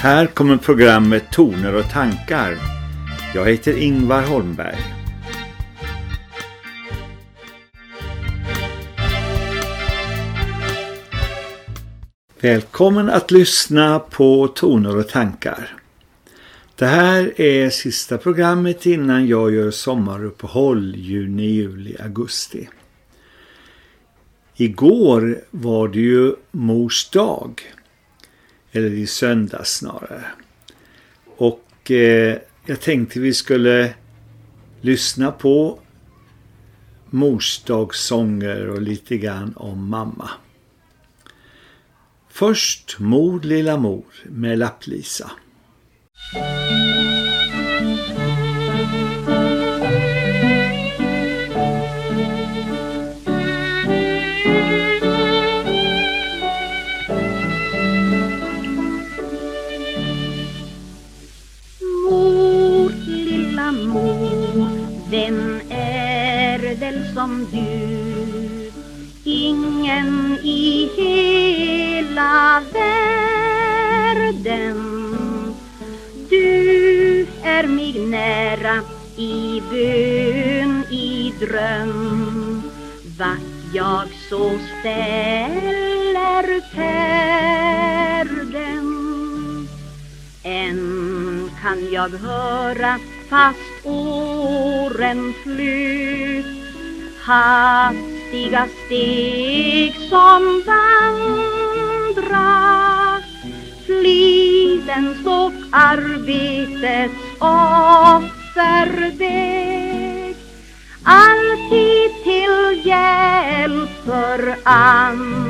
Här kommer programmet Toner och tankar. Jag heter Ingvar Holmberg. Välkommen att lyssna på Toner och tankar. Det här är sista programmet innan jag gör sommaruppehåll juni, juli, augusti. Igår var det ju mors dag. Eller i söndags snarare. Och eh, jag tänkte vi skulle lyssna på morsdagssånger och lite grann om mamma. Först Mor lilla mor med Lapplisa. Som du? Ingen i hela världen. Du är mig nära i bön, i dröm. Vart jag så ställer färden. Än kan jag höra fast åren flyt hastiga steg som vandrar flidens och arbetets offerväg alltid till hjälp för andra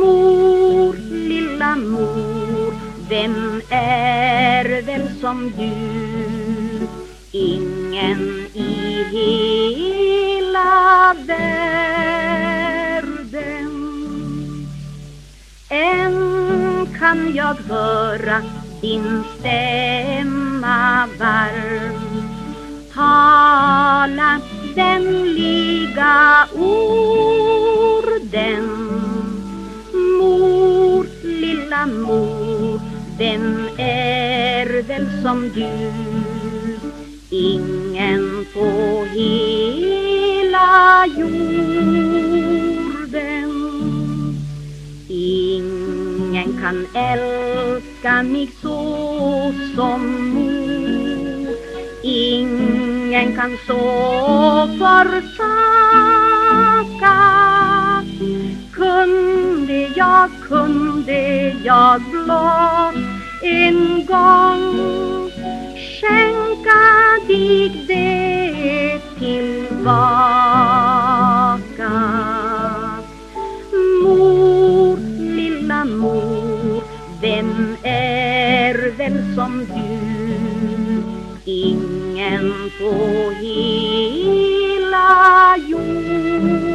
Mor, lilla mor, vem är väl som du? Ingen hela världen. Än kan jag höra din stämma varm tala vänliga orden Mor, lilla mor, vem är väl som du? Ingen på hela jorden. Ingen kan älska mig så som mor Ingen kan så försaka. Kunde jag, kunde jag blott en gång skänka dig det tillbaka Mor, lilla mor, vem är väl som du? Ingen på hela jorden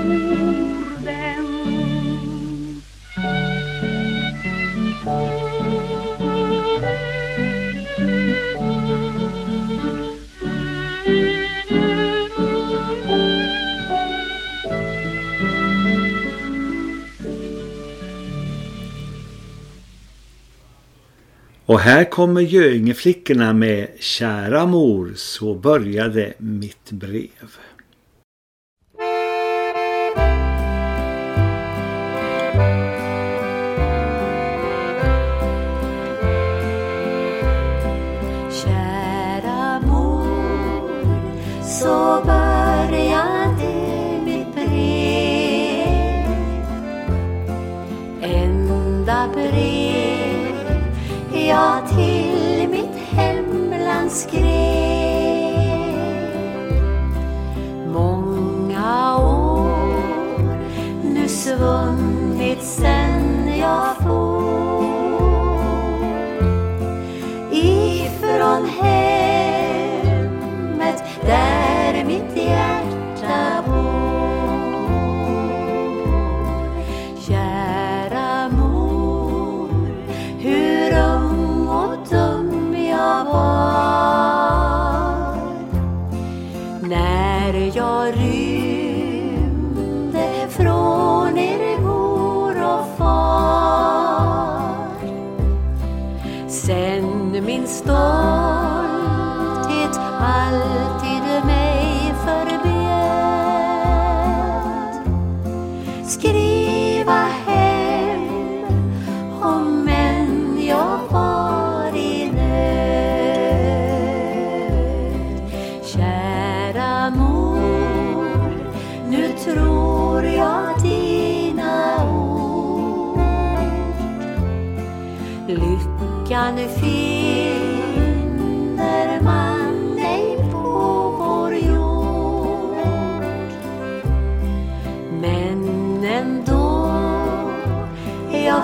Och här kommer Göingeflickorna med Kära mor, så började mitt brev. Jag till mitt hemland skrev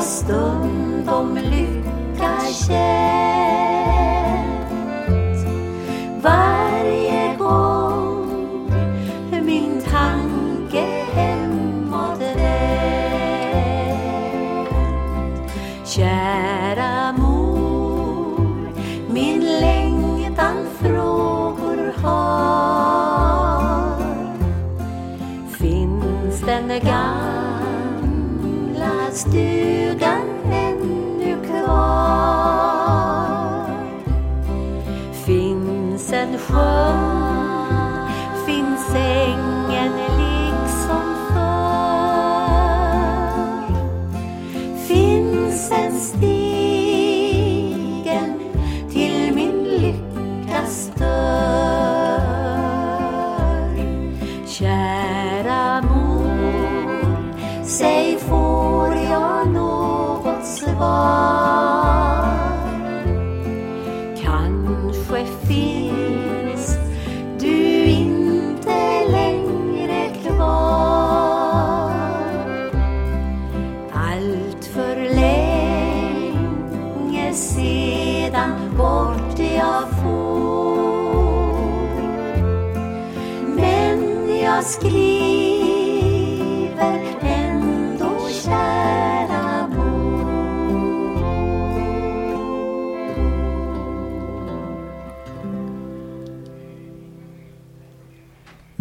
stund om lycka känner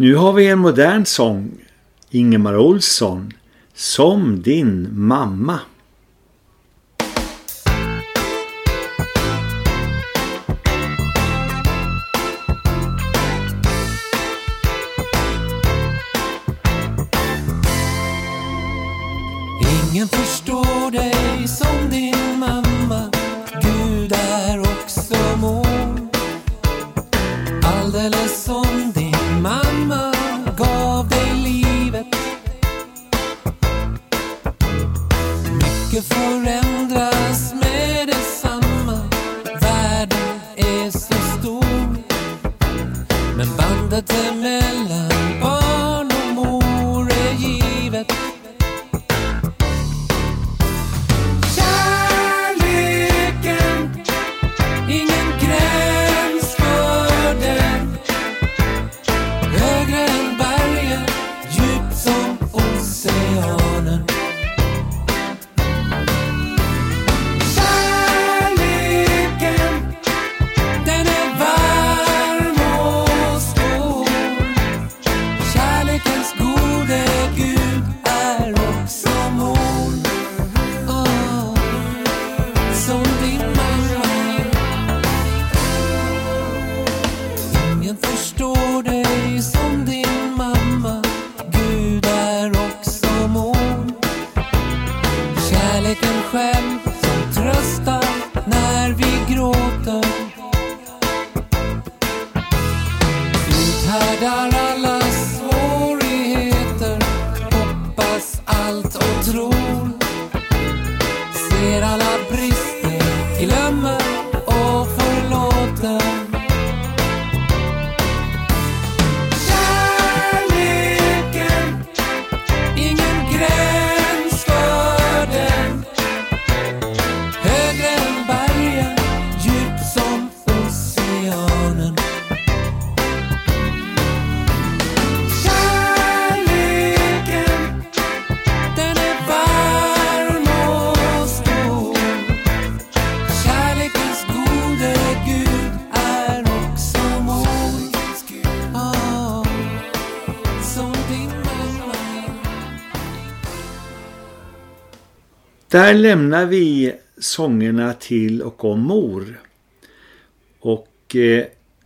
Nu har vi en modern sång, Ingemar Olsson, Som din mamma. Där lämnar vi sångerna till och om mor. Och eh,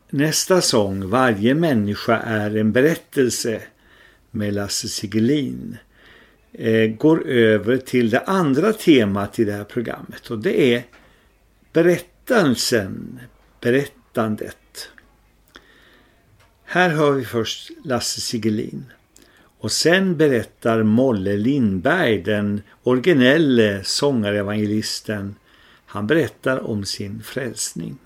nästa sång, Varje människa är en berättelse med Lasse Sigelin eh, går över till det andra temat i det här programmet och det är berättelsen, berättandet. Här hör vi först Lasse Sigelin. Och sen berättar Molle Lindberg, den originelle sångarevangelisten, han berättar om sin frälsning.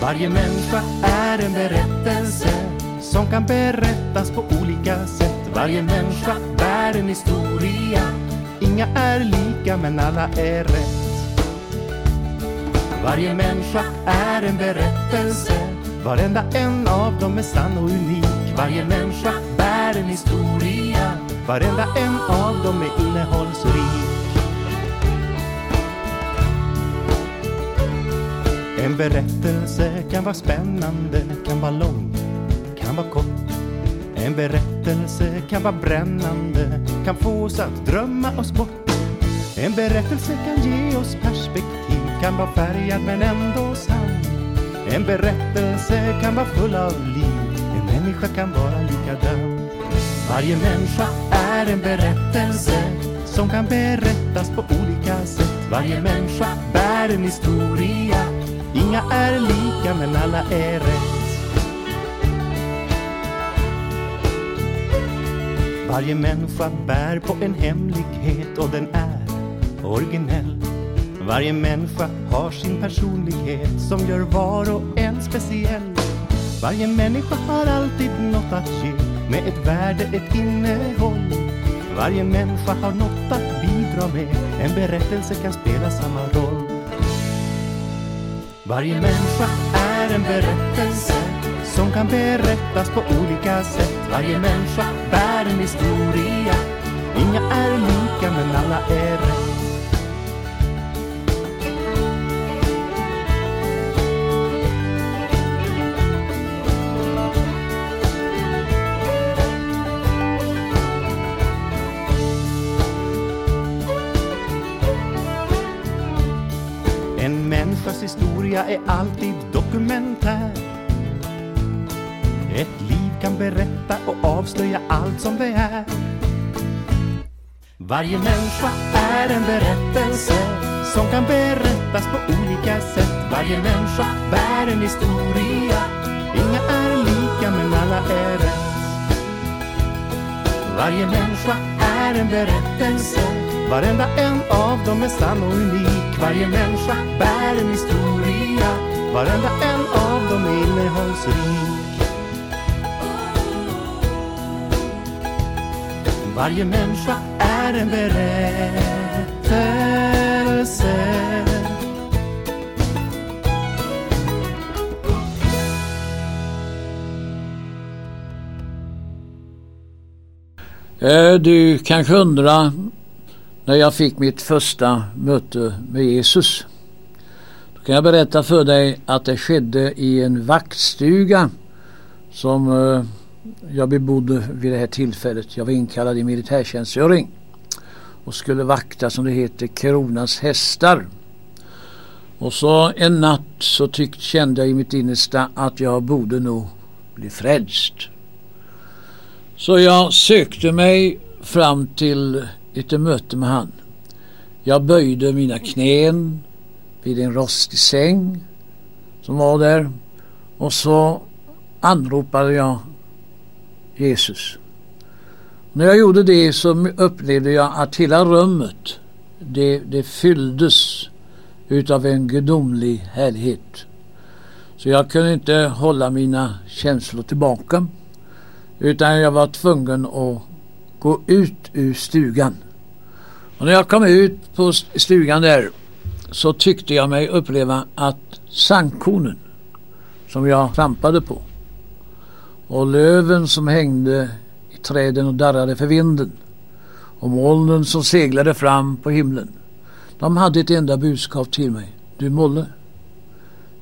Varje människa är en berättelse som kan berättas på olika sätt. Varje människa bär en historia. Inga är lika men alla är rätt. Varje människa är en berättelse. Varenda en av dem är sann och unik. Varje människa bär en historia. Varenda en av dem är innehållsrik. En berättelse kan vara spännande, kan vara lång, kan vara kort. En berättelse kan vara brännande, kan få oss att drömma oss bort. En berättelse kan ge oss perspektiv, kan vara färgad men ändå sann. En berättelse kan vara full av liv, en människa kan vara likadan. Varje människa är en berättelse som kan berättas på olika sätt. Varje människa bär en historia Inga är lika men alla är rätt. Varje människa bär på en hemlighet och den är originell. Varje människa har sin personlighet som gör var och en speciell. Varje människa har alltid något att ge med ett värde, ett innehåll. Varje människa har något att bidra med, en berättelse kan spela samma roll. Varje människa är en berättelse som kan berättas på olika sätt. Varje människa bär en historia. Inga är lika men alla är rätt. En människas historia är alltid dokumentär. Berätta och avslöja allt som det är. Varje människa är en berättelse som kan berättas på olika sätt. Varje människa bär en historia. Inga är lika men alla är rätt. Varje människa är en berättelse. Varenda en av dem är sann och unik. Varje människa bär en historia. Varenda en av dem är innehållsrik. Varje människa är en berättelse. Eh, du kanske undrar när jag fick mitt första möte med Jesus. Då kan jag berätta för dig att det skedde i en vaktstuga som eh, jag bebodde vid det här tillfället. Jag var inkallad i militärtjänstgöring och skulle vakta som det heter Kronans hästar. Och så en natt så tyckte, kände jag i mitt innersta att jag borde nog bli frälst. Så jag sökte mig fram till ett möte med han. Jag böjde mina knän vid en rostig säng som var där och så anropade jag Jesus. När jag gjorde det så upplevde jag att hela rummet det, det fylldes utav en gudomlig härlighet. Så jag kunde inte hålla mina känslor tillbaka utan jag var tvungen att gå ut ur stugan. Och när jag kom ut på stugan där så tyckte jag mig uppleva att sandkornen som jag trampade på och löven som hängde i träden och darrade för vinden och molnen som seglade fram på himlen. De hade ett enda budskap till mig. Du Molle,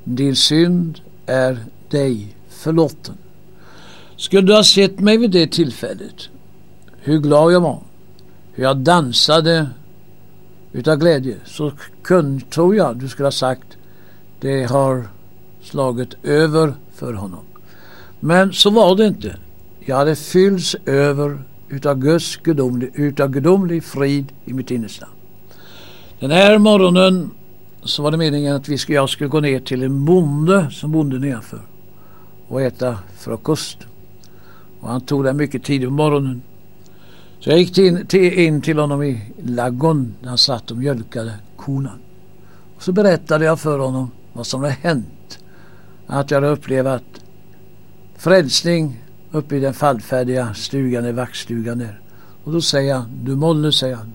din synd är dig förlåten. Skulle du ha sett mig vid det tillfället, hur glad jag var, hur jag dansade utav glädje, så kunde, tror jag du skulle ha sagt det har slagit över för honom. Men så var det inte. Jag hade fyllts över utav Guds gudomlig, utav gudomlig frid i mitt innersta. Den här morgonen så var det meningen att vi skulle, jag skulle gå ner till en bonde som bodde nedanför och äta frukost. Och han tog det mycket tidigt på morgonen. Så jag gick in till, in till honom i laggon där han satt och mjölkade korna. Och så berättade jag för honom vad som hade hänt. Att jag hade upplevt frälsning uppe i den fallfärdiga stugan i vaktstugan där. Och då säger han, du Molle, säger han.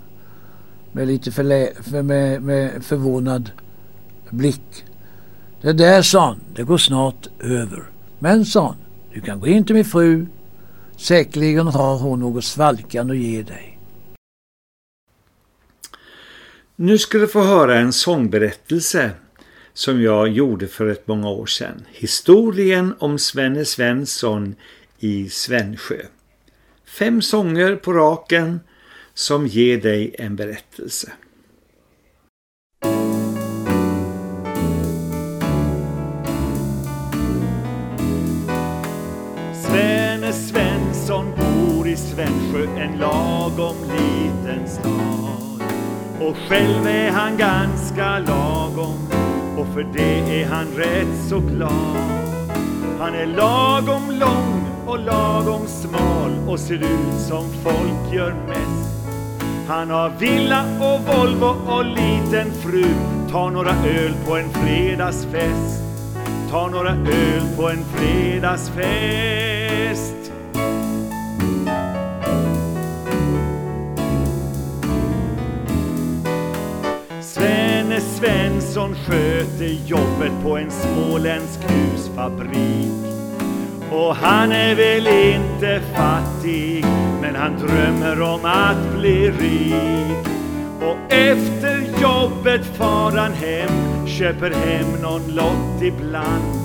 Med lite förlä, för, med, med förvånad blick. Det där, sa han, det går snart över. Men, sa han, du kan gå in till min fru. Säkerligen har hon något svalkande att ge dig. Nu ska du få höra en sångberättelse som jag gjorde för ett många år sedan. Historien om Svenne Svensson i Svensjö. Fem sånger på raken som ger dig en berättelse. Svenne Svensson bor i Svensjö, en lagom liten stad. Och själv är han ganska lagom för det är han rätt så glad. Han är lagom lång och lagom smal och ser ut som folk gör mest. Han har villa och Volvo och liten fru, tar några öl på en fredagsfest. Tar några öl på en fredagsfest. Svenne Svensson sköter jobbet på en småländsk husfabrik. Och han är väl inte fattig, men han drömmer om att bli rik. Och efter jobbet far han hem, köper hem någon lott ibland.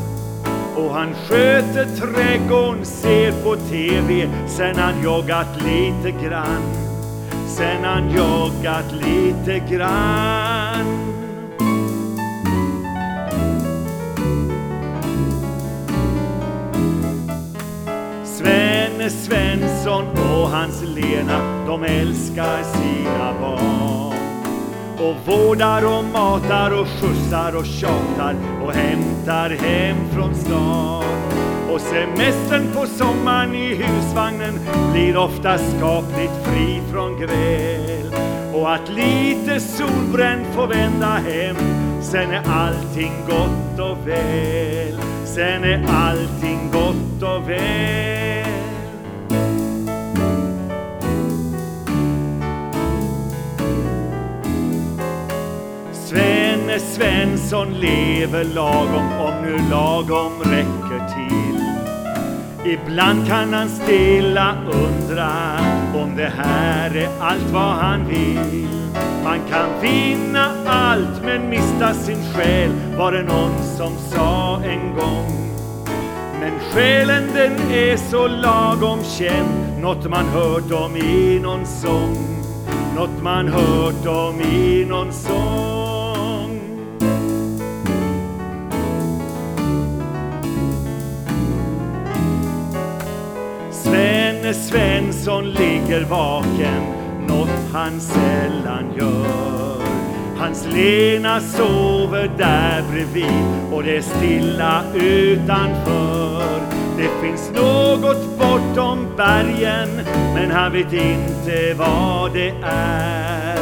Och han sköter trädgården, ser på TV, sen han joggat lite grann. Sen han joggat lite grann. Svenne Svensson och hans Lena, de älskar sina barn. Och vårdar och matar och skjutsar och tjatar och hämtar hem från stan. Och semestern på sommaren i husvagnen blir ofta skapligt fri från gräl. Och att lite solbränd får vända hem, sen är allting gott och väl. Sen är allting gott och väl. Janne Svensson lever lagom om nu lagom räcker till. Ibland kan han stilla undra om det här är allt vad han vill. Man kan vinna allt men mista sin själ var det någon som sa en gång. Men själen den är så lagom känd, något man hört om i någon sång. Något man hört om i någon sång. Svensson ligger vaken, något han sällan gör. Hans Lena sover där bredvid och det är stilla utanför. Det finns något bortom bergen, men han vet inte vad det är.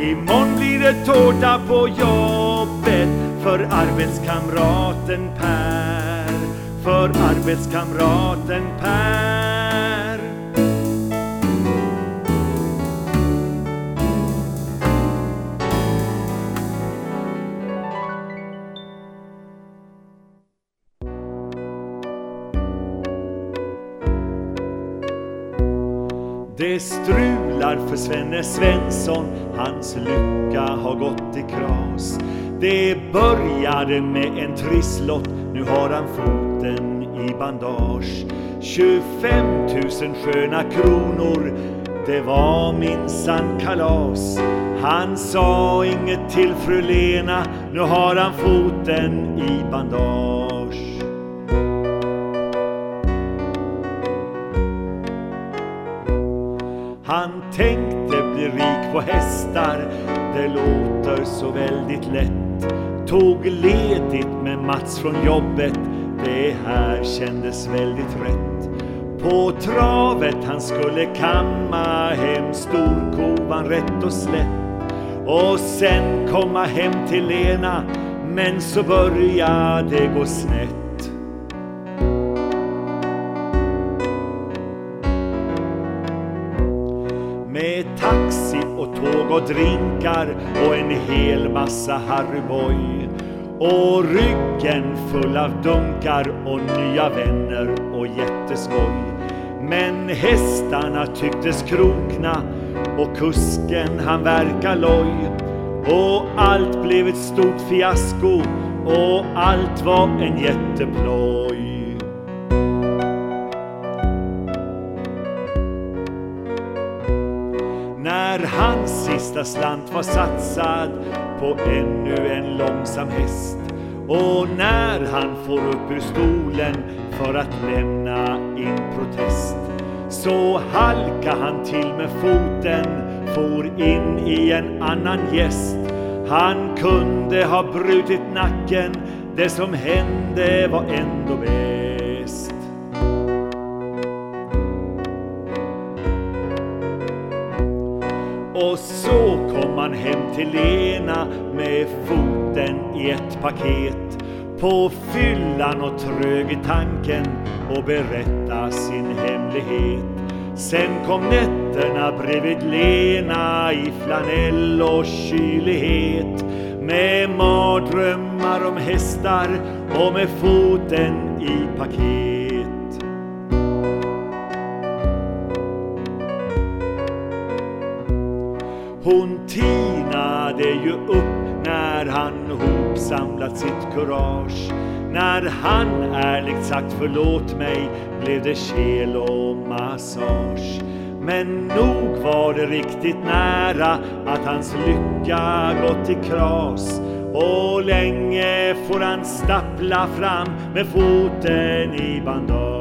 Imorgon blir det tårta på jobbet för arbetskamraten Per. För arbetskamraten Per. Det strular för Svenne Svensson, hans lycka har gått i kras. Det började med en trisslott, nu har han foten i bandage. 25 000 sköna kronor. Det var minsann kalas. Han sa inget till fru Lena. Nu har han foten i bandage. Hästar. Det låter så väldigt lätt. Tog ledigt med Mats från jobbet. Det här kändes väldigt rätt. På travet han skulle kamma hem storkovan rätt och slätt. Och sen komma hem till Lena. Men så började det gå snett. Och tåg och drinkar och en hel massa Harry Boy och ryggen full av dunkar och nya vänner och jätteskoj. Men hästarna tycktes krokna och kusken han verkar loj. Och allt blev ett stort fiasko och allt var en jätteploj. När hans sista slant var satsad på ännu en långsam häst och när han får upp ur stolen för att lämna in protest så halka han till med foten, for in i en annan gäst. Han kunde ha brutit nacken, det som hände var ändå bäst. Och så kom han hem till Lena med foten i ett paket på fyllan och trög i tanken och berätta sin hemlighet. Sen kom nätterna bredvid Lena i flanell och kylighet med mardrömmar om hästar och med foten i paket. Hon tinade ju upp när han hopsamlat sitt kurage. När han ärligt sagt förlåt mig blev det kel och massage. Men nog var det riktigt nära att hans lycka gått i kras. Och länge får han stappla fram med foten i bandage.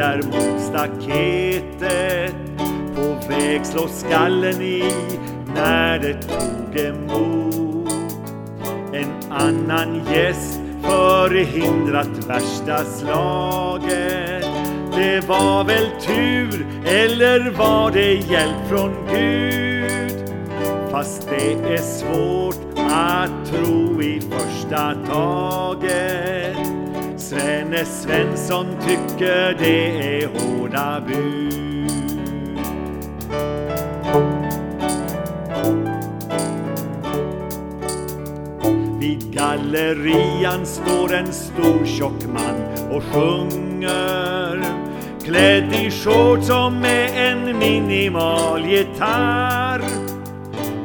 Där mot staketet. På väg slår skallen i när det tog emot. En annan gäst förhindrat värsta slaget. Det var väl tur eller var det hjälp från Gud? Fast det är svårt att tro i första taget. Svenne Svensson tycker det är hårda bud. Vid gallerian står en stor tjock man och sjunger Klädd i shorts och med en minimal gitarr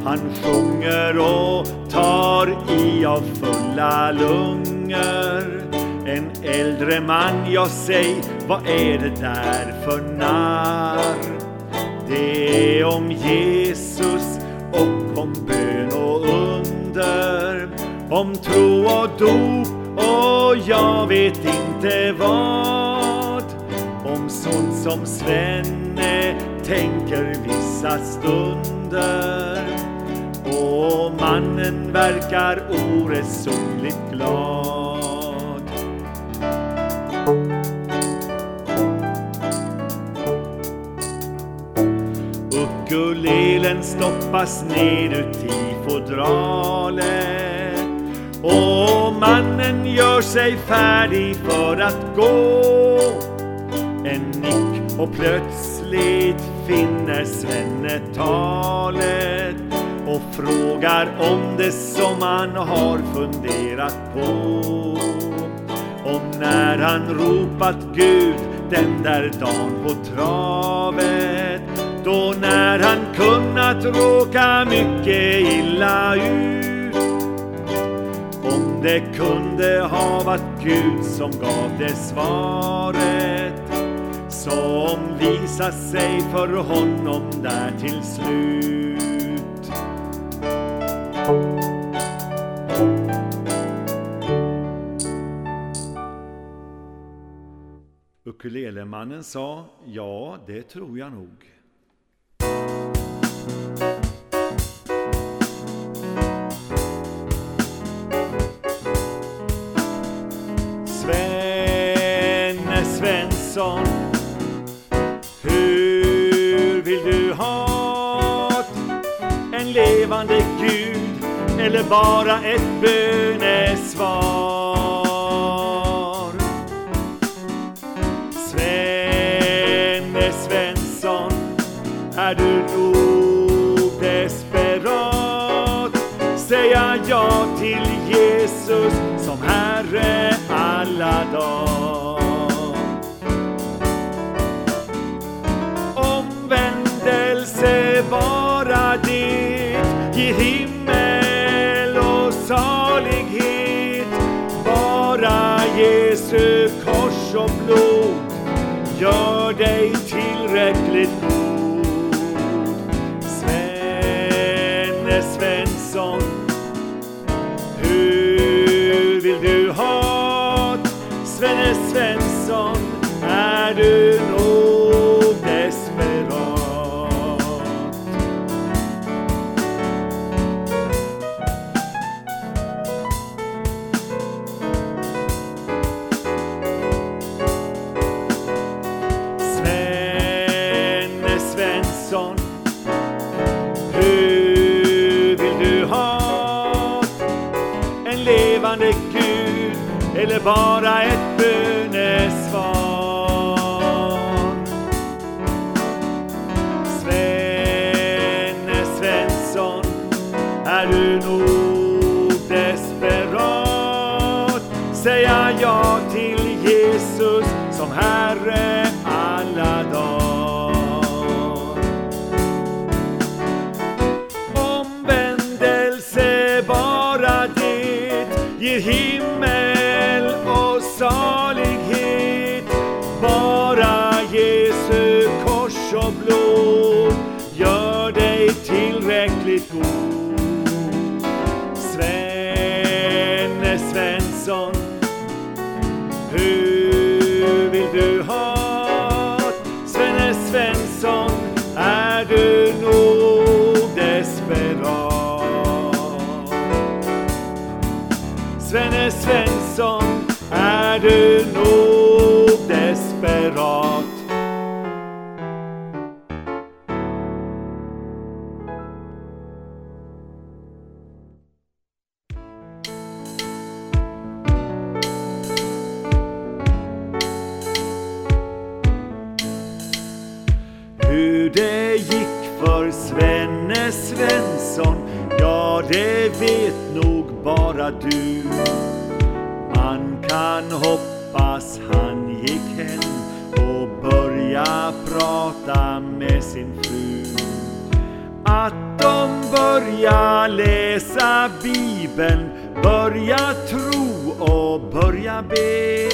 Han sjunger och tar i av fulla lungor en äldre man, jag säg, vad är det där för narr? Det är om Jesus och om bön och under. Om tro och dop och jag vet inte vad. Om sånt som Svenne tänker vissa stunder. Och mannen verkar oresonligt glad. Ukulelen stoppas ner i fodralet och mannen gör sig färdig för att gå. En nick och plötsligt finner Svenne talet och frågar om det som han har funderat på. Om när han ropat Gud den där dagen på travet då när han kunnat råka mycket illa ut Om det kunde ha varit Gud som gav det svaret som visar sig för honom där till slut Ukulelemannen sa, ja det tror jag nog. Svensson Hur vill du ha En levande Gud eller bara ett bönesvar? Kors och ger himmel och salighet. Bara Jesu kors och blod gör dig tillräckligt god. Svenne Svensson, bara du. Man kan hoppas han gick hem och börja prata med sin fru. Att de börja läsa Bibeln, börja tro och börja be.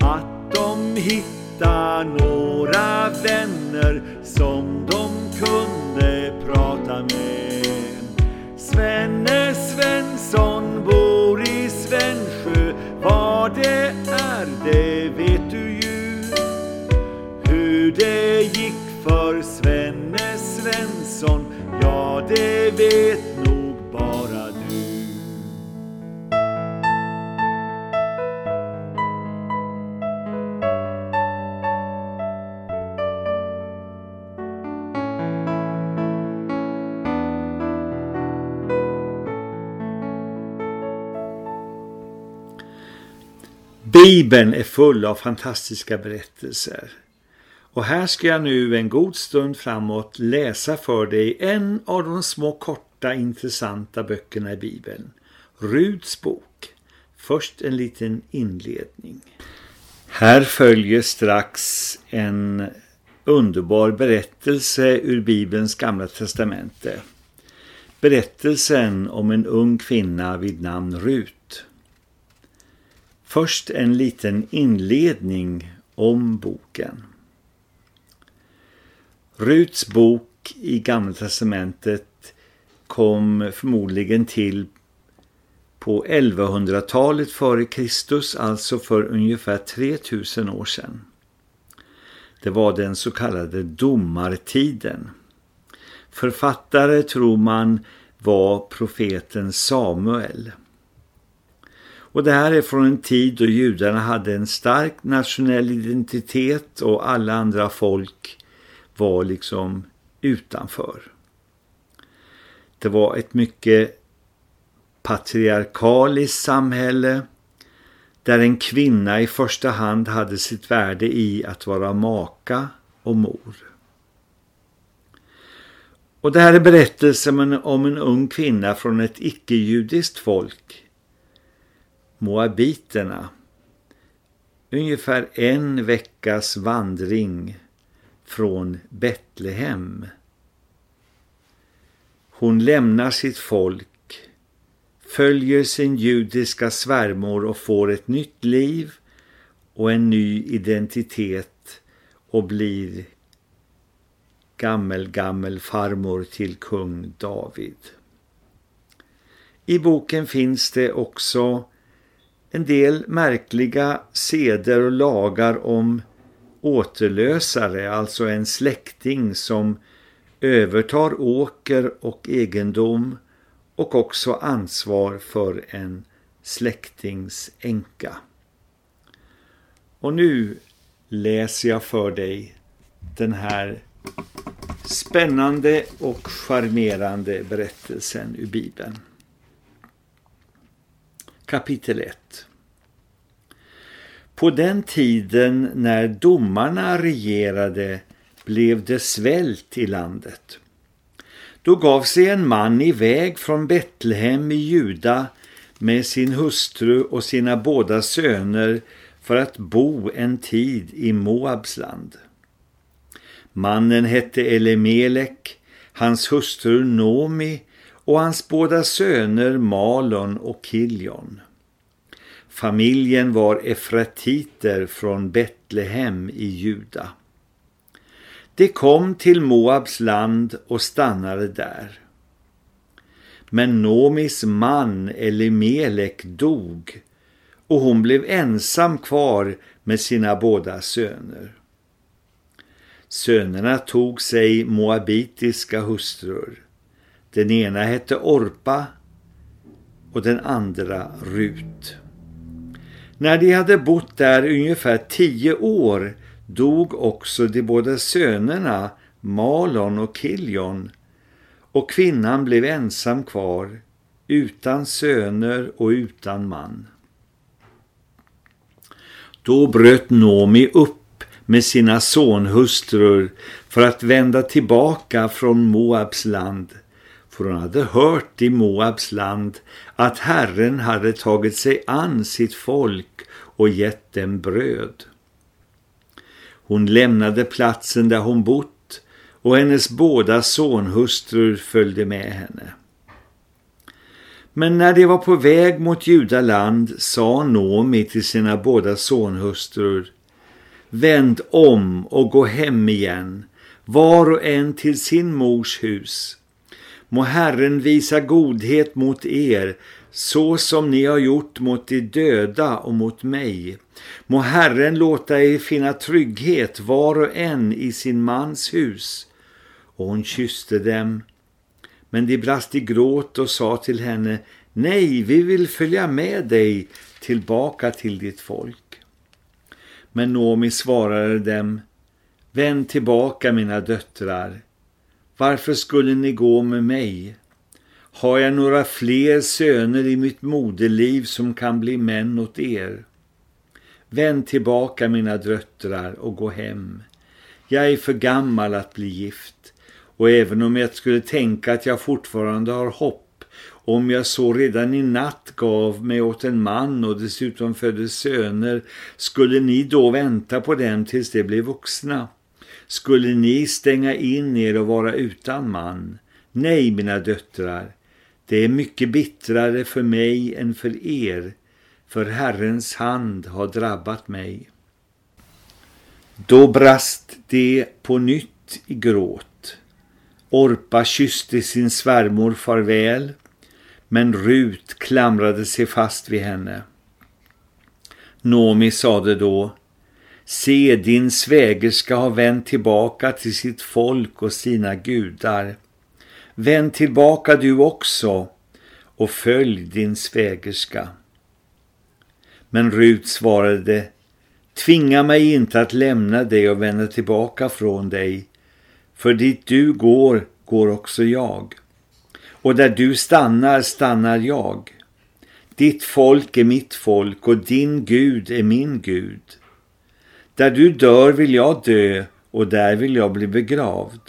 Att de hitta några vänner som de kunde prata med. Svenne Svensson bor i Svensjö, var det är det vet du ju. Hur det gick för Svenne Svensson, ja det vet Bibeln är full av fantastiska berättelser. Och här ska jag nu en god stund framåt läsa för dig en av de små korta intressanta böckerna i Bibeln. Ruds bok. Först en liten inledning. Här följer strax en underbar berättelse ur Bibelns gamla testamente. Berättelsen om en ung kvinna vid namn Rut. Först en liten inledning om boken. Ruts bok i Gamla testamentet kom förmodligen till på 1100-talet före Kristus, alltså för ungefär 3000 år sedan. Det var den så kallade domartiden. Författare tror man var profeten Samuel. Och det här är från en tid då judarna hade en stark nationell identitet och alla andra folk var liksom utanför. Det var ett mycket patriarkaliskt samhälle där en kvinna i första hand hade sitt värde i att vara maka och mor. Och det här är berättelsen om en ung kvinna från ett icke-judiskt folk, Moabiterna. Ungefär en veckas vandring från Betlehem. Hon lämnar sitt folk, följer sin judiska svärmor och får ett nytt liv och en ny identitet och blir gammel gammel farmor till kung David. I boken finns det också en del märkliga seder och lagar om återlösare, alltså en släkting som övertar åker och egendom och också ansvar för en släktings änka. Och nu läser jag för dig den här spännande och charmerande berättelsen ur Bibeln. Kapitel 1 På den tiden när domarna regerade blev det svält i landet. Då gav sig en man iväg från Betlehem i Juda med sin hustru och sina båda söner för att bo en tid i Moabs land. Mannen hette Elemelek, hans hustru Nomi och hans båda söner Malon och Kiljon. Familjen var efratiter från Betlehem i Juda. De kom till Moabs land och stannade där. Men Nomis man Elimelek dog och hon blev ensam kvar med sina båda söner. Sönerna tog sig moabitiska hustrur. Den ena hette Orpa och den andra Rut. När de hade bott där ungefär tio år dog också de båda sönerna Malon och Kiljon och kvinnan blev ensam kvar utan söner och utan man. Då bröt Nomi upp med sina sonhustrur för att vända tillbaka från Moabs land för hon hade hört i Moabs land att Herren hade tagit sig an sitt folk och gett dem bröd. Hon lämnade platsen där hon bott och hennes båda sonhustrur följde med henne. Men när de var på väg mot Judaland sa Nomi till sina båda sonhustrur Vänd om och gå hem igen, var och en till sin mors hus. Må Herren visa godhet mot er så som ni har gjort mot de döda och mot mig. Må Herren låta er finna trygghet var och en i sin mans hus. Och hon kysste dem. Men de brast i gråt och sa till henne, nej, vi vill följa med dig tillbaka till ditt folk. Men Nomi svarade dem, vänd tillbaka mina döttrar. Varför skulle ni gå med mig? Har jag några fler söner i mitt moderliv som kan bli män åt er? Vänd tillbaka mina döttrar och gå hem. Jag är för gammal att bli gift och även om jag skulle tänka att jag fortfarande har hopp om jag så redan i natt gav mig åt en man och dessutom födde söner, skulle ni då vänta på dem tills de blev vuxna? Skulle ni stänga in er och vara utan man? Nej, mina döttrar, det är mycket bittrare för mig än för er, för Herrens hand har drabbat mig. Då brast det på nytt i gråt. Orpa kysste sin svärmor farväl, men Rut klamrade sig fast vid henne. Nomi sade då, se din svägerska har vänt tillbaka till sitt folk och sina gudar. Vänd tillbaka du också och följ din svägerska. Men Rut svarade, tvinga mig inte att lämna dig och vända tillbaka från dig, för dit du går, går också jag. Och där du stannar, stannar jag. Ditt folk är mitt folk och din Gud är min Gud. Där du dör vill jag dö och där vill jag bli begravd.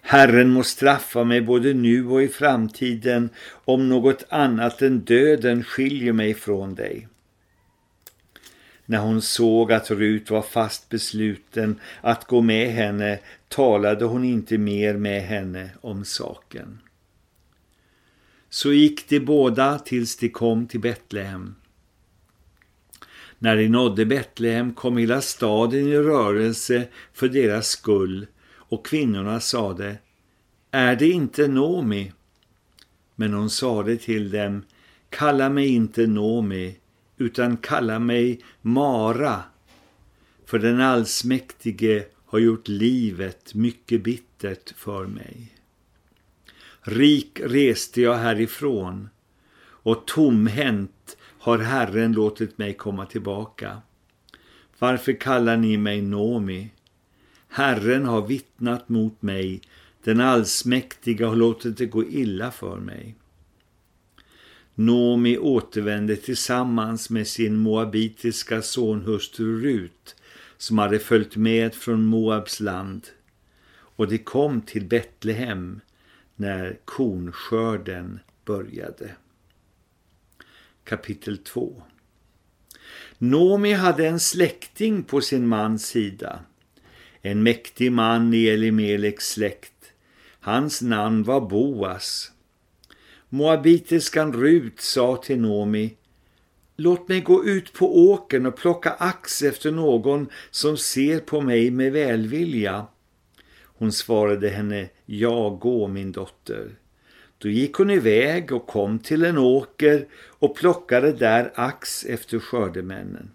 Herren må straffa mig både nu och i framtiden om något annat än döden skiljer mig från dig. När hon såg att Rut var fast besluten att gå med henne talade hon inte mer med henne om saken. Så gick de båda tills de kom till Betlehem. När de nådde Betlehem kom hela staden i rörelse för deras skull och kvinnorna sade, är det inte Nomi? Men hon sade till dem, kalla mig inte Nomi, utan kalla mig Mara, för den allsmäktige har gjort livet mycket bittert för mig. Rik reste jag härifrån och tomhänt har Herren låtit mig komma tillbaka. Varför kallar ni mig Nomi? Herren har vittnat mot mig, den allsmäktiga har låtit det gå illa för mig. Nomi återvände tillsammans med sin moabitiska sonhustru Rut som hade följt med från Moabs land och de kom till Betlehem när kornskörden började. Kapitel 2 Nomi hade en släkting på sin mans sida, en mäktig man i Elimeleks släkt. Hans namn var Boas. Moabitiskan Rut sa till Nomi, låt mig gå ut på åken och plocka ax efter någon som ser på mig med välvilja. Hon svarade henne, ja gå min dotter. Då gick hon iväg och kom till en åker och plockade där ax efter skördemännen.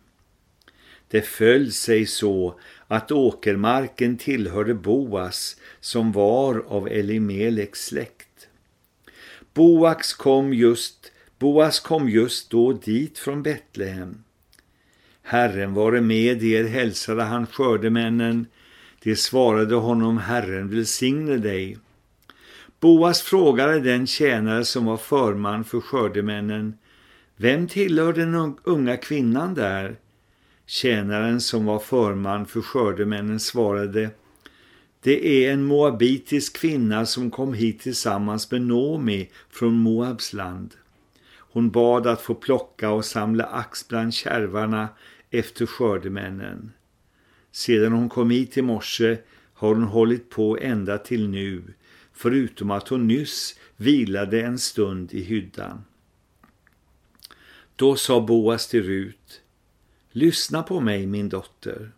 Det föll sig så att åkermarken tillhörde Boas som var av Elimeleks släkt. Boas kom just, Boas kom just då dit från Betlehem. Herren vare med er, hälsade han skördemännen. Det svarade honom, Herren välsigne dig. Boas frågade den tjänare som var förman för skördemännen, vem tillhör den unga kvinnan där? Tjänaren som var förman för skördemännen svarade, det är en moabitisk kvinna som kom hit tillsammans med Nomi från Moabs land. Hon bad att få plocka och samla ax bland kärvarna efter skördemännen. Sedan hon kom hit i morse har hon hållit på ända till nu, förutom att hon nyss vilade en stund i hyddan. Då sa Boas till Rut, lyssna på mig min dotter.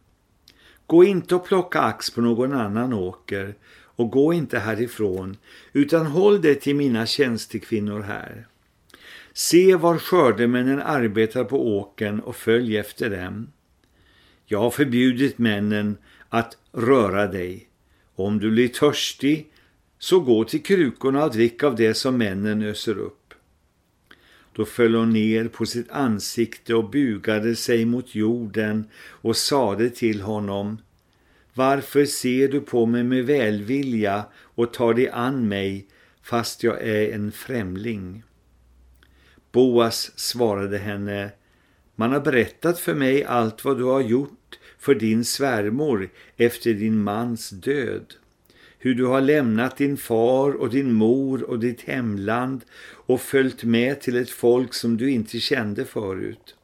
Gå inte och plocka ax på någon annan åker och gå inte härifrån utan håll dig till mina tjänstekvinnor här. Se var skördemännen arbetar på åken och följ efter dem. Jag har förbjudit männen att röra dig. Om du blir törstig så gå till krukorna och drick av det som männen öser upp. Då föll hon ner på sitt ansikte och bugade sig mot jorden och sade till honom Varför ser du på mig med välvilja och tar dig an mig fast jag är en främling? Boas svarade henne Man har berättat för mig allt vad du har gjort för din svärmor efter din mans död. Hur du har lämnat din far och din mor och ditt hemland och följt med till ett folk som du inte kände förut.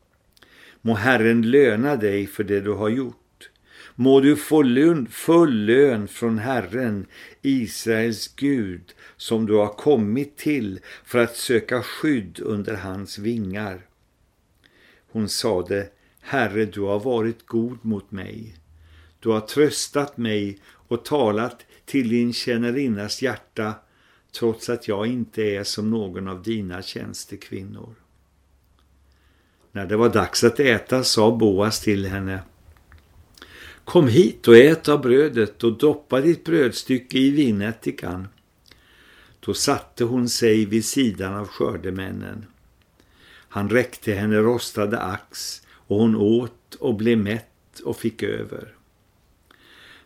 Må Herren löna dig för det du har gjort. Må du få lön, full lön från Herren, Israels Gud, som du har kommit till för att söka skydd under hans vingar. Hon sade, Herre, du har varit god mot mig. Du har tröstat mig och talat till din tjänarinnas hjärta, trots att jag inte är som någon av dina tjänstekvinnor. När det var dags att äta sa Boas till henne, Kom hit och ät av brödet och doppa ditt brödstycke i vinättikan. Då satte hon sig vid sidan av skördemännen. Han räckte henne rostade ax och hon åt och blev mätt och fick över.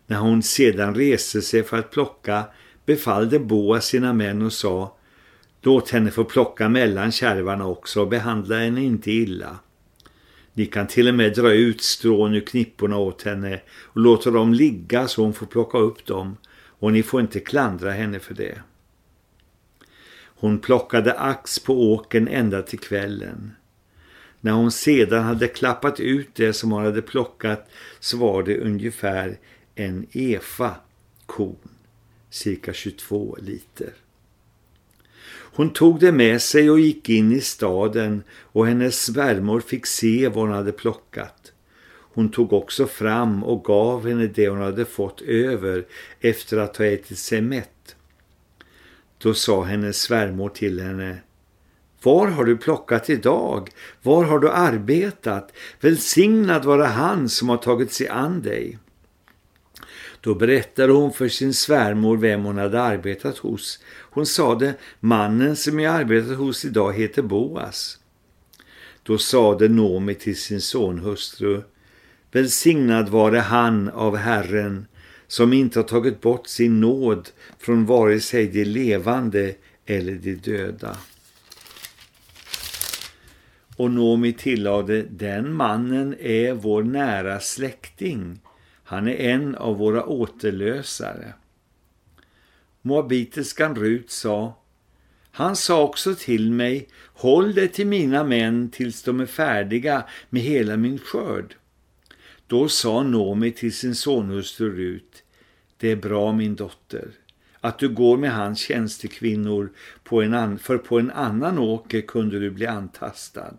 När hon sedan reste sig för att plocka befallde Boa sina män och sa Låt henne få plocka mellan kärvarna också och behandla henne inte illa. Ni kan till och med dra ut strån ur knipporna åt henne och låta dem ligga så hon får plocka upp dem och ni får inte klandra henne för det. Hon plockade ax på åken ända till kvällen. När hon sedan hade klappat ut det som hon hade plockat så var det ungefär en efa korn, cirka 22 liter. Hon tog det med sig och gick in i staden och hennes svärmor fick se vad hon hade plockat. Hon tog också fram och gav henne det hon hade fått över efter att ha ätit sig mätt. Då sa hennes svärmor till henne Var har du plockat idag? Var har du arbetat? Välsignad vara han som har tagit sig an dig. Då berättade hon för sin svärmor vem hon hade arbetat hos. Hon sade, mannen som jag arbetat hos idag heter Boas. Då sade Nomi till sin sonhustru, välsignad vare han av Herren som inte har tagit bort sin nåd från vare sig de levande eller de döda. Och Nomi tillade, den mannen är vår nära släkting. Han är en av våra återlösare. Moabiteskan Rut sa, han sa också till mig, håll dig till mina män tills de är färdiga med hela min skörd. Då sa Nomi till sin sonhustru Rut, det är bra min dotter, att du går med hans tjänstekvinnor på en an för på en annan åker kunde du bli antastad.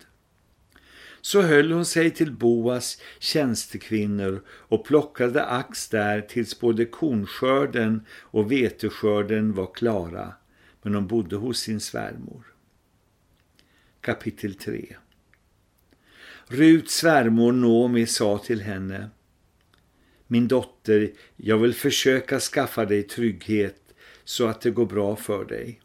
Så höll hon sig till Boas tjänstekvinnor och plockade ax där tills både kornskörden och veteskörden var klara, men hon bodde hos sin svärmor. Kapitel 3 Ruts svärmor Nomi sa till henne Min dotter, jag vill försöka skaffa dig trygghet så att det går bra för dig.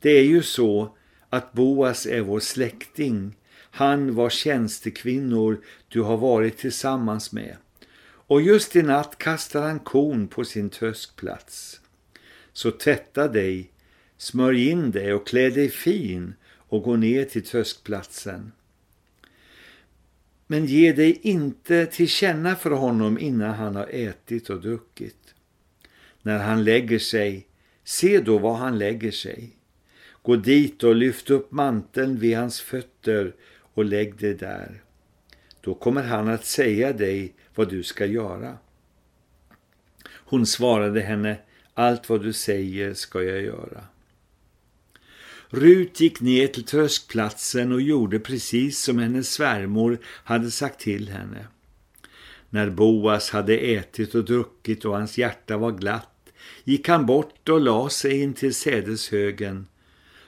Det är ju så att Boas är vår släkting han var tjänstekvinnor du har varit tillsammans med. Och just i natt kastar han kon på sin tröskplats. Så tvätta dig, smörj in dig och klä dig fin och gå ner till tröskplatsen. Men ge dig inte till känna för honom innan han har ätit och druckit. När han lägger sig, se då var han lägger sig. Gå dit och lyft upp manteln vid hans fötter och lägg det där. Då kommer han att säga dig vad du ska göra. Hon svarade henne, allt vad du säger ska jag göra. Rut gick ner till tröskplatsen och gjorde precis som hennes svärmor hade sagt till henne. När Boas hade ätit och druckit och hans hjärta var glatt gick han bort och la sig in till sädeshögen.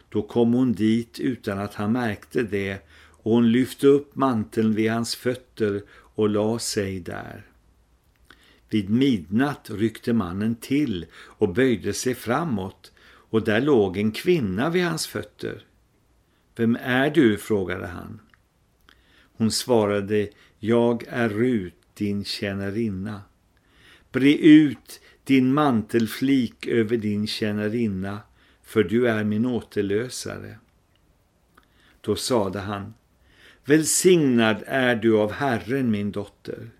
Då kom hon dit utan att han märkte det och hon lyfte upp manteln vid hans fötter och la sig där. Vid midnatt ryckte mannen till och böjde sig framåt och där låg en kvinna vid hans fötter. Vem är du? frågade han. Hon svarade, jag är Rut, din tjänarinna. Bre ut din mantelflik över din tjänarinna, för du är min återlösare. Då sade han, Välsignad är du av Herren, min dotter.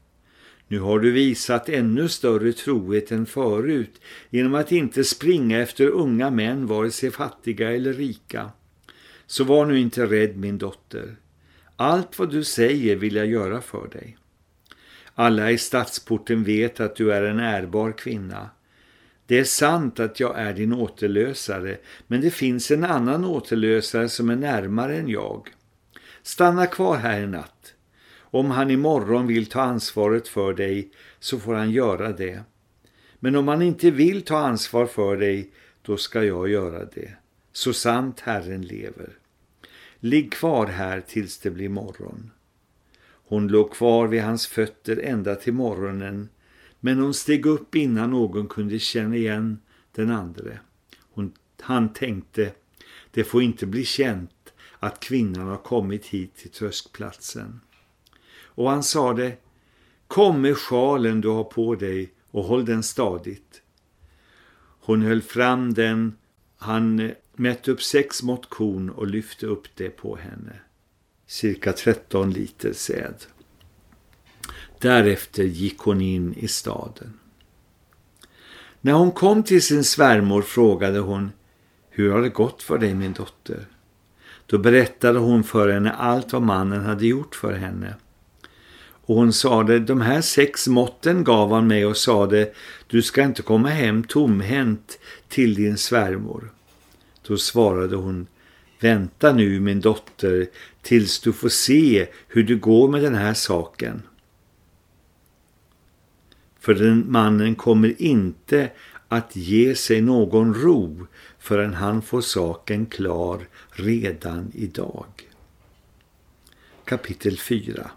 Nu har du visat ännu större trohet än förut genom att inte springa efter unga män, vare sig fattiga eller rika. Så var nu inte rädd, min dotter. Allt vad du säger vill jag göra för dig. Alla i stadsporten vet att du är en ärbar kvinna. Det är sant att jag är din återlösare, men det finns en annan återlösare som är närmare än jag. Stanna kvar här i natt. Om han imorgon vill ta ansvaret för dig så får han göra det. Men om han inte vill ta ansvar för dig, då ska jag göra det. Så sant Herren lever. Ligg kvar här tills det blir morgon. Hon låg kvar vid hans fötter ända till morgonen, men hon steg upp innan någon kunde känna igen den andre. Hon, han tänkte, det får inte bli känt att kvinnan har kommit hit till tröskplatsen. Och han sade, kom med sjalen du har på dig och håll den stadigt. Hon höll fram den, han mätte upp sex mått korn och lyfte upp det på henne. Cirka 13 liter säd. Därefter gick hon in i staden. När hon kom till sin svärmor frågade hon, hur har det gått för dig min dotter? Då berättade hon för henne allt vad mannen hade gjort för henne. Och hon sade, de här sex måtten gav han mig och sade, du ska inte komma hem tomhänt till din svärmor. Då svarade hon, vänta nu min dotter tills du får se hur det går med den här saken. För den mannen kommer inte att ge sig någon ro förrän han får saken klar redan idag. Kapitel 4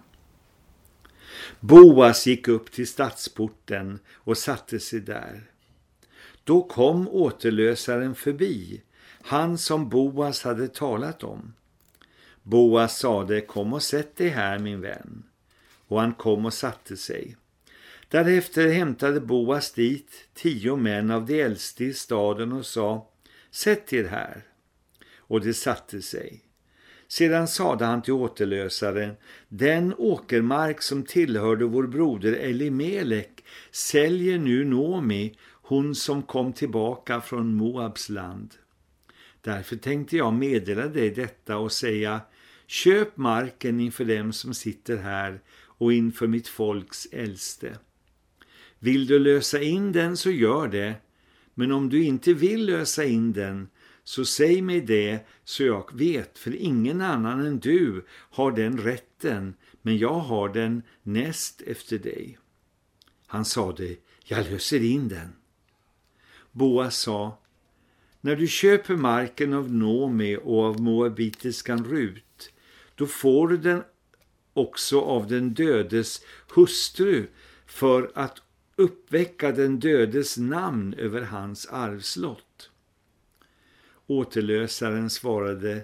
Boas gick upp till stadsporten och satte sig där. Då kom återlösaren förbi, han som Boas hade talat om. Boas sade, kom och sätt dig här min vän. Och han kom och satte sig. Därefter hämtade Boas dit tio män av de äldste i staden och sa, sätt er här. Och de satte sig. Sedan sade han till återlösaren, den åkermark som tillhörde vår broder Elimelek säljer nu Nomi, hon som kom tillbaka från Moabs land. Därför tänkte jag meddela dig detta och säga, köp marken inför dem som sitter här och inför mitt folks äldste. Vill du lösa in den så gör det, men om du inte vill lösa in den så säg mig det så jag vet, för ingen annan än du har den rätten, men jag har den näst efter dig. Han sade, jag löser in den. Boas sa, när du köper marken av Nomi och av moabitiskan Rut, då får du den också av den dödes hustru för att uppväcka den dödes namn över hans arvslott. Återlösaren svarade,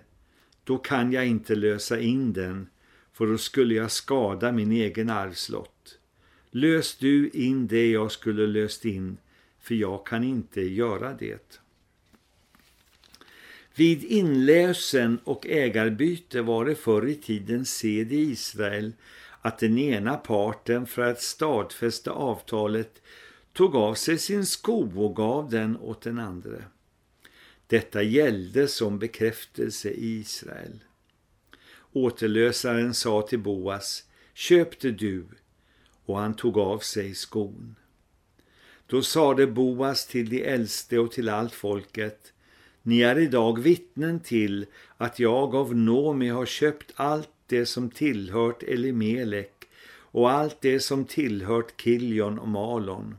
då kan jag inte lösa in den, för då skulle jag skada min egen arvslott. Lös du in det jag skulle löst in, för jag kan inte göra det. Vid inlösen och ägarbyte var det förr i tiden sed i Israel att den ena parten för att stadfästa avtalet tog av sig sin sko och gav den åt den andra. Detta gällde som bekräftelse i Israel. Återlösaren sa till Boas, köpte du, och han tog av sig skon. Då sade Boas till de äldste och till allt folket, ni är idag vittnen till att jag av Nomi har köpt allt det som tillhört Elimelek och allt det som tillhört Kiljon och Malon.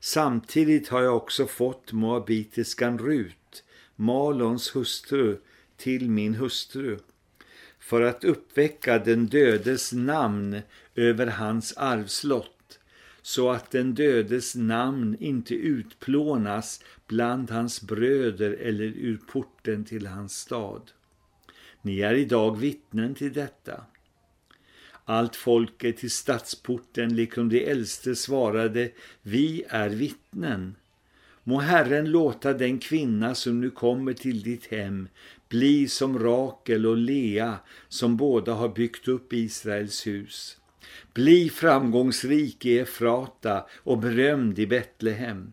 Samtidigt har jag också fått moabitiskan Rut, Malons hustru, till min hustru för att uppväcka den dödes namn över hans arvslott så att den dödes namn inte utplånas bland hans bröder eller ur porten till hans stad. Ni är idag vittnen till detta. Allt folket i stadsporten, liksom de äldste, svarade, vi är vittnen. Må Herren låta den kvinna som nu kommer till ditt hem Bli som Rakel och Lea som båda har byggt upp Israels hus. Bli framgångsrik i Efrata och berömd i Betlehem.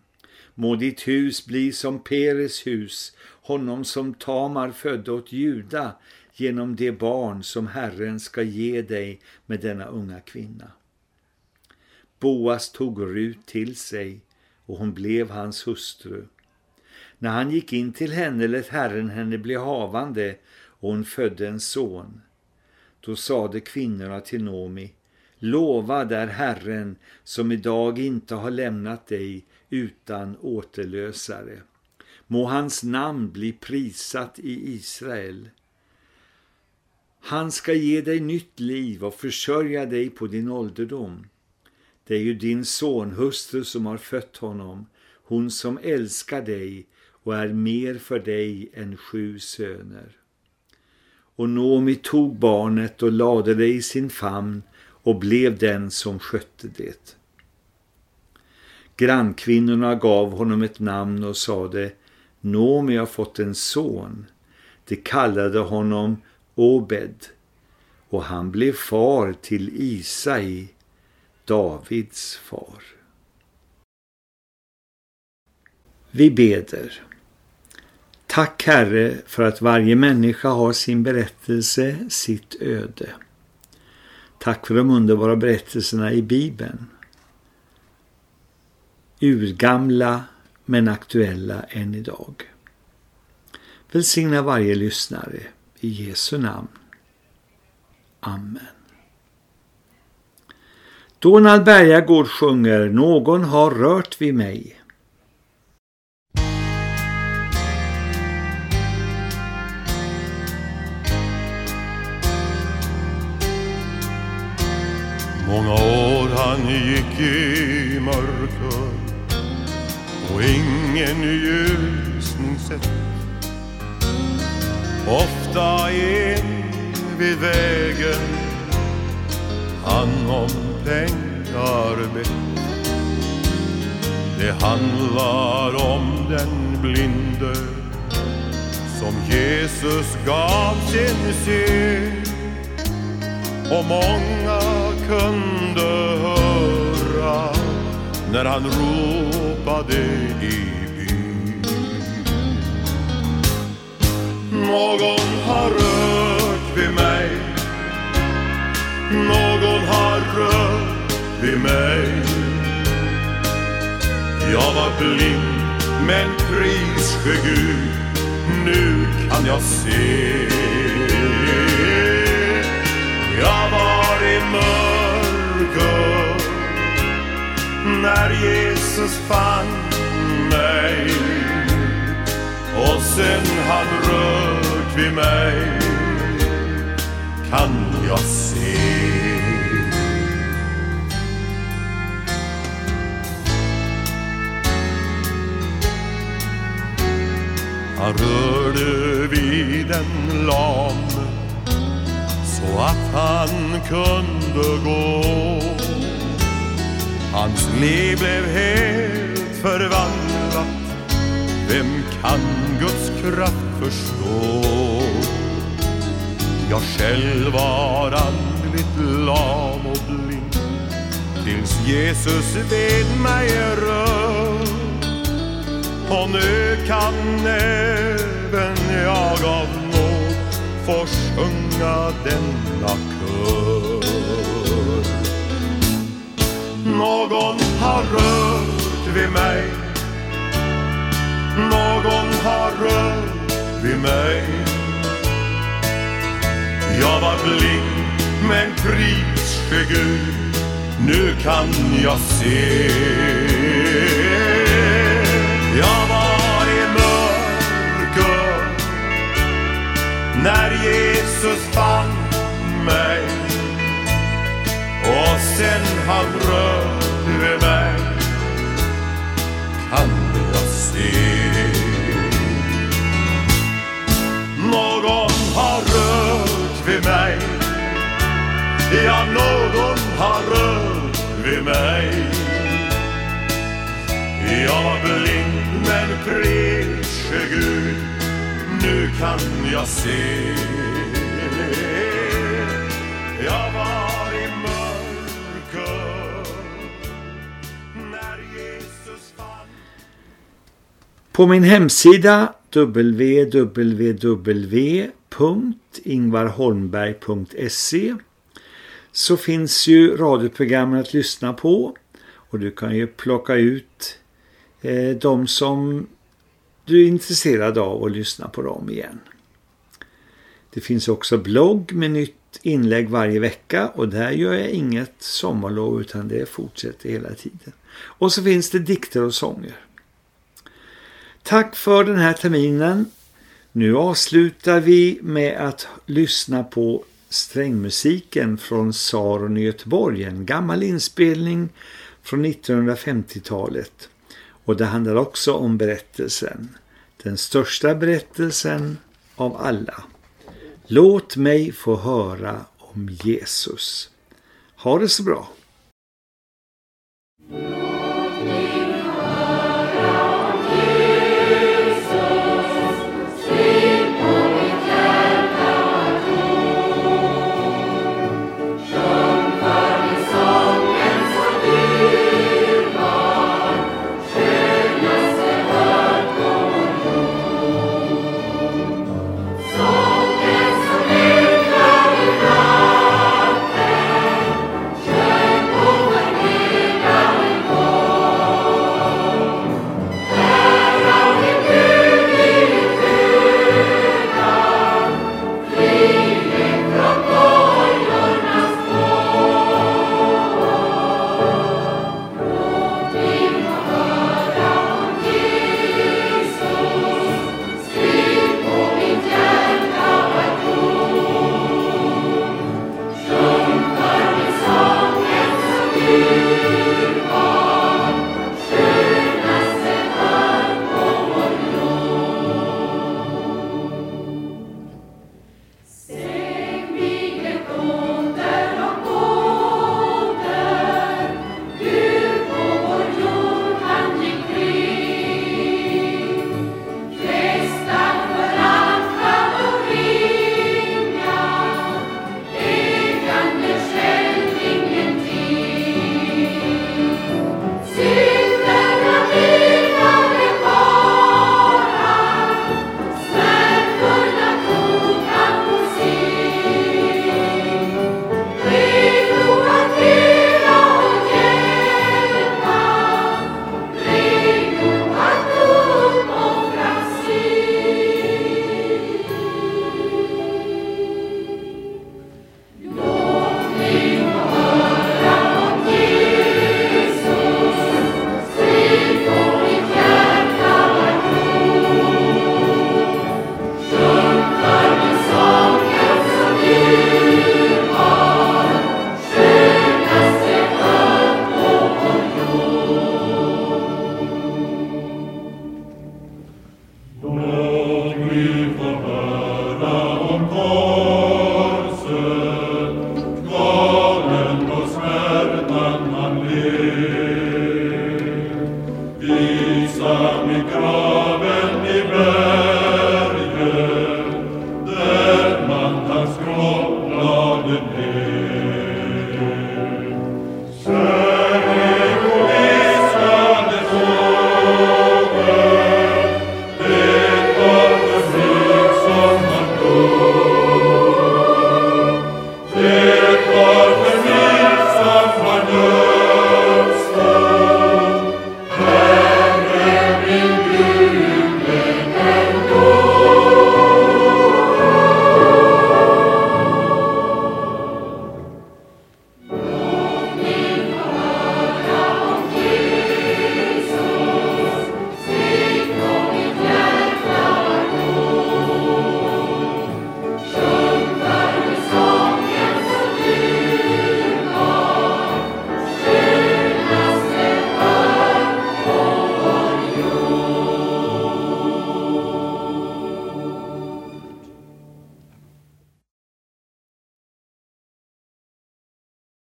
Må ditt hus bli som Peres hus, honom som Tamar födde åt Juda genom det barn som Herren ska ge dig med denna unga kvinna. Boas tog Rut till sig och hon blev hans hustru. När han gick in till henne lät Herren henne bli havande och hon födde en son. Då sade kvinnorna till Nomi, lova där Herren som idag inte har lämnat dig utan återlösare. Må hans namn bli prisat i Israel. Han ska ge dig nytt liv och försörja dig på din ålderdom. Det är ju din sonhustru som har fött honom, hon som älskar dig och är mer för dig än sju söner. Och Nomi tog barnet och lade det i sin famn och blev den som skötte det. Grannkvinnorna gav honom ett namn och sade Nomi har fått en son. De kallade honom Obed och han blev far till Isai, Davids far. Vi beder. Tack Herre för att varje människa har sin berättelse, sitt öde. Tack för de underbara berättelserna i Bibeln. Urgamla men aktuella än idag. Välsigna varje lyssnare i Jesu namn. Amen. Donald Bergagård sjunger Någon har rört vid mig. Många år han gick i mörker och ingen ljusning sett. Ofta en vid vägen han om pengar bett. Det handlar om den blinde som Jesus gav sin syn och många kunde höra när han ropade i Någon har rört vid mig. Någon har rört vid mig. Jag var blind men prisske Gud. Nu kan jag se. Jag var i mörker när Jesus fann mig och sen han rört vid mig kan jag se Han rörde vid en lam så att han kunde gå. Hans liv blev helt förvandlat. Vem kan Guds kraft förstå? Jag själv var andligt lam och blind tills Jesus vid mig rör. Och nu kan även jag av nåd få sjunga denna kör. Någon har rört vid mig någon har rört vid mig. Jag var blind men pris Gud Nu kan jag se. Jag var i mörker när Jesus fann mig. Och sen han rörde vid mig kan jag se. Ja, någon har rört vid mig. Jag var blind men pris Gud Nu kan jag se. Jag var i mörker när Jesus fann På min hemsida www.ingvarholmberg.se så finns ju radioprogrammen att lyssna på och du kan ju plocka ut eh, de som du är intresserad av och lyssna på dem igen. Det finns också blogg med nytt inlägg varje vecka och där gör jag inget sommarlov utan det fortsätter hela tiden. Och så finns det dikter och sånger. Tack för den här terminen. Nu avslutar vi med att lyssna på strängmusiken från Saron i Göteborg, en gammal inspelning från 1950-talet. Och det handlar också om berättelsen, den största berättelsen av alla. Låt mig få höra om Jesus. Ha det så bra!